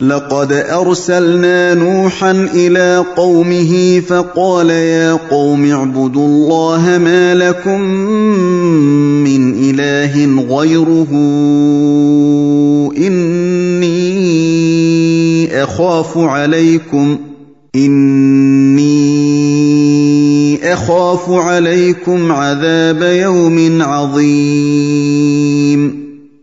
لقد أرسلنا نوحا إلى قومه فقال يا قوم اعبدوا الله ما لكم من إله غيره إني أخاف عليكم إني أخاف عليكم عذاب يوم عظيم.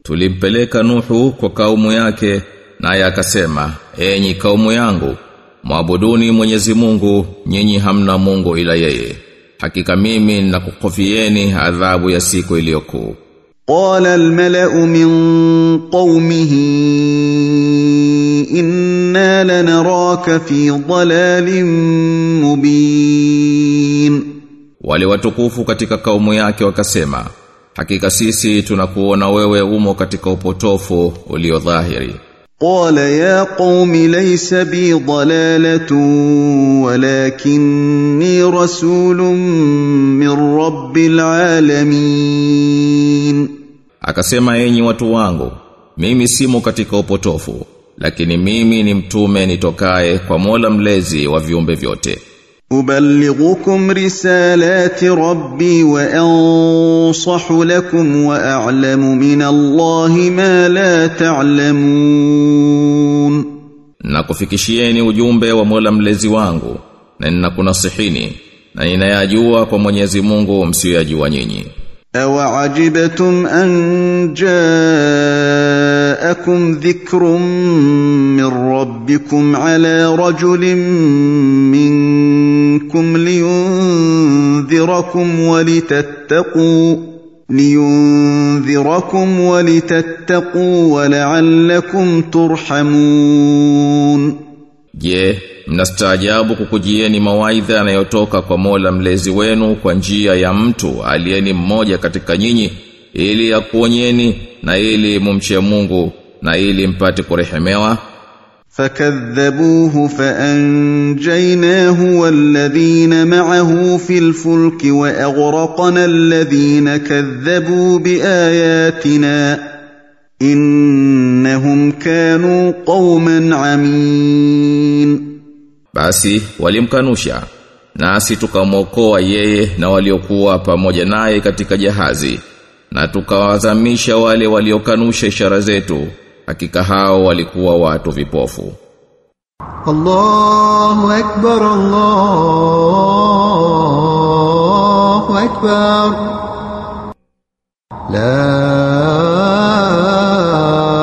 تلبلك نوح وقوم ياكه naye akasema enyi kaumu yangu mwabuduni Mwenyezi Mungu nyinyi hamna Mungu ila yeye hakika mimi nakukofieni adhabu ya siku iliyokuu قال الملا من قومه انا لنراك في ضلال مبين wale watukufu katika kaumu yake wakasema hakika sisi tunakuona wewe umo katika upotofu ulio dhahiri قال يا قوم ليس بي ضلاله ولكني رسول من رب العالمين akasema enyi watu wangu mimi simo katika upotofu lakini mimi ni mtume nitokaye kwa Mola mlezi wa viumbe vyote أبلغكم رسالات ربي وأنصح لكم وأعلم من الله ما لا تعلمون na kufikishieni ujumbe wa Mola mlezi wangu na ninakunasihini na ninayajua kwa Mwenyezi Mungu msiyojua nyinyi أوعجبتم أن جاءكم ذكر من ربكم على رجل منكم لينذركم ولتتقوا لينذركم ولتتقوا ولعلكم ترحمون Je, mnastaajabu kukujieni mawaidha yanayotoka kwa Mola mlezi wenu kwa njia ya mtu aliyeni mmoja katika nyinyi ili akuonyeni na ili mumche Mungu na ili mpate kurehemewa فكذبوه فانجيناه والذين معه في الفلك واغرقنا الذين كذبوا باياتنا انهم كانوا قوما عمين Basi walimkanusha nasi tukamwokoa yeye na waliokuwa pamoja naye katika jahazi na tukawazamisha wale waliokanusha ishara zetu hakika hao walikuwa watu vipofu. Allahu akbar Allahu akbar. La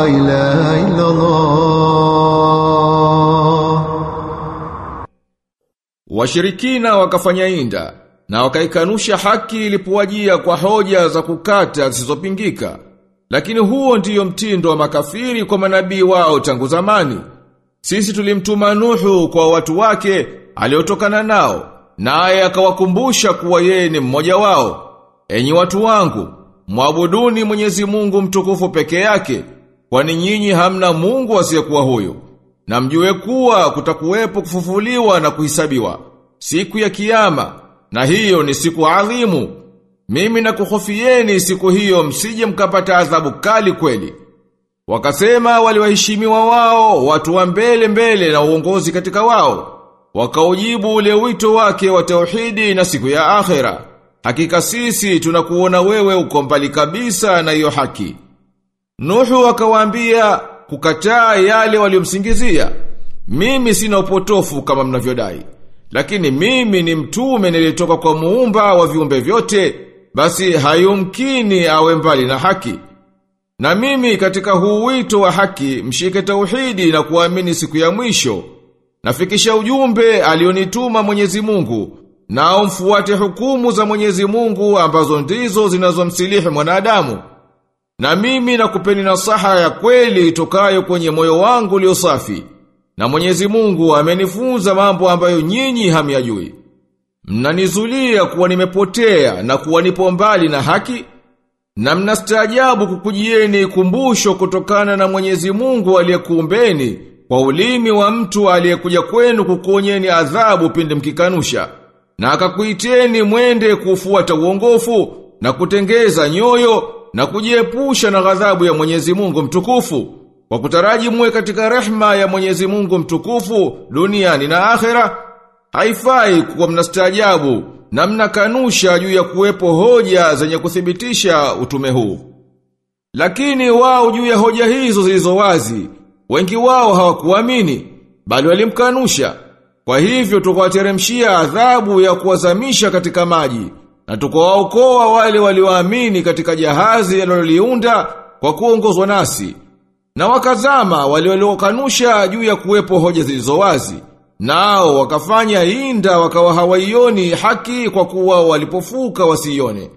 ilaha illa Allah Washirikina wakafanya inda na wakaikanusha haki ilipowajia kwa hoja za kukata zisizopingika. Lakini huo ndiyo mtindo wa makafiri kwa manabii wao tangu zamani. Sisi tulimtuma Nuhu kwa watu wake aliotokana nao, naye akawakumbusha kuwa yeye ni mmoja wao. Enyi watu wangu, mwabuduni Mwenyezi Mungu mtukufu peke yake, kwani nyinyi hamna Mungu asiyekuwa huyo. Na mjue kuwa kutakuwepo kufufuliwa na kuhisabiwa siku ya kiyama, na hiyo ni siku adhimu. Mimi na kuhofieni siku hiyo msije mkapata adhabu kali kweli. Wakasema waliwaheshimiwa wao, watu wa mbele mbele na uongozi katika wao. Wakaujibu ule wito wake wa tauhidi na siku ya akhera. Hakika sisi tunakuona wewe uko mbali kabisa na hiyo haki. Nuhu akawaambia kukataa yale waliomsingizia. Mimi sina upotofu kama mnavyodai. Lakini mimi ni mtume nilitoka kwa muumba wa viumbe vyote, basi hayumkini awe mbali na haki. Na mimi katika huu wito wa haki mshike tauhidi na kuamini siku ya mwisho. Nafikisha ujumbe alionituma Mwenyezi Mungu na mfuate hukumu za Mwenyezi Mungu ambazo ndizo zinazomsilihi mwanadamu. Na mimi nakupeni nasaha ya kweli itokayo kwenye moyo wangu ulio safi. Na Mwenyezi Mungu amenifunza mambo ambayo nyinyi hamyajui. Mnanizulia kuwa nimepotea na kuwa nipo mbali na haki? Na mnastaajabu kukujieni kumbusho kutokana na Mwenyezi Mungu aliyekuumbeni kwa ulimi wa mtu aliyekuja kwenu kukuonyeni adhabu pindi mkikanusha na akakuiteni mwende kufuata uongofu na kutengeza nyoyo na kujiepusha na ghadhabu ya Mwenyezi Mungu mtukufu kwa kutaraji muwe katika rehma ya Mwenyezi Mungu mtukufu duniani na akhera haifai kuwa mnastaajabu na mnakanusha juu ya kuwepo hoja zenye kuthibitisha utume huu. Lakini wao juu ya hoja hizo zilizo wazi wengi wao hawakuamini bali walimkanusha. Kwa hivyo tukawateremshia adhabu ya kuwazamisha katika maji na tukawaokoa wale walioamini katika jahazi aliloliunda kwa kuongozwa nasi na wakazama wale waliokanusha juu ya kuwepo hoja zilizo wazi nao wakafanya inda wakawa hawaioni haki kwa kuwa walipofuka wasione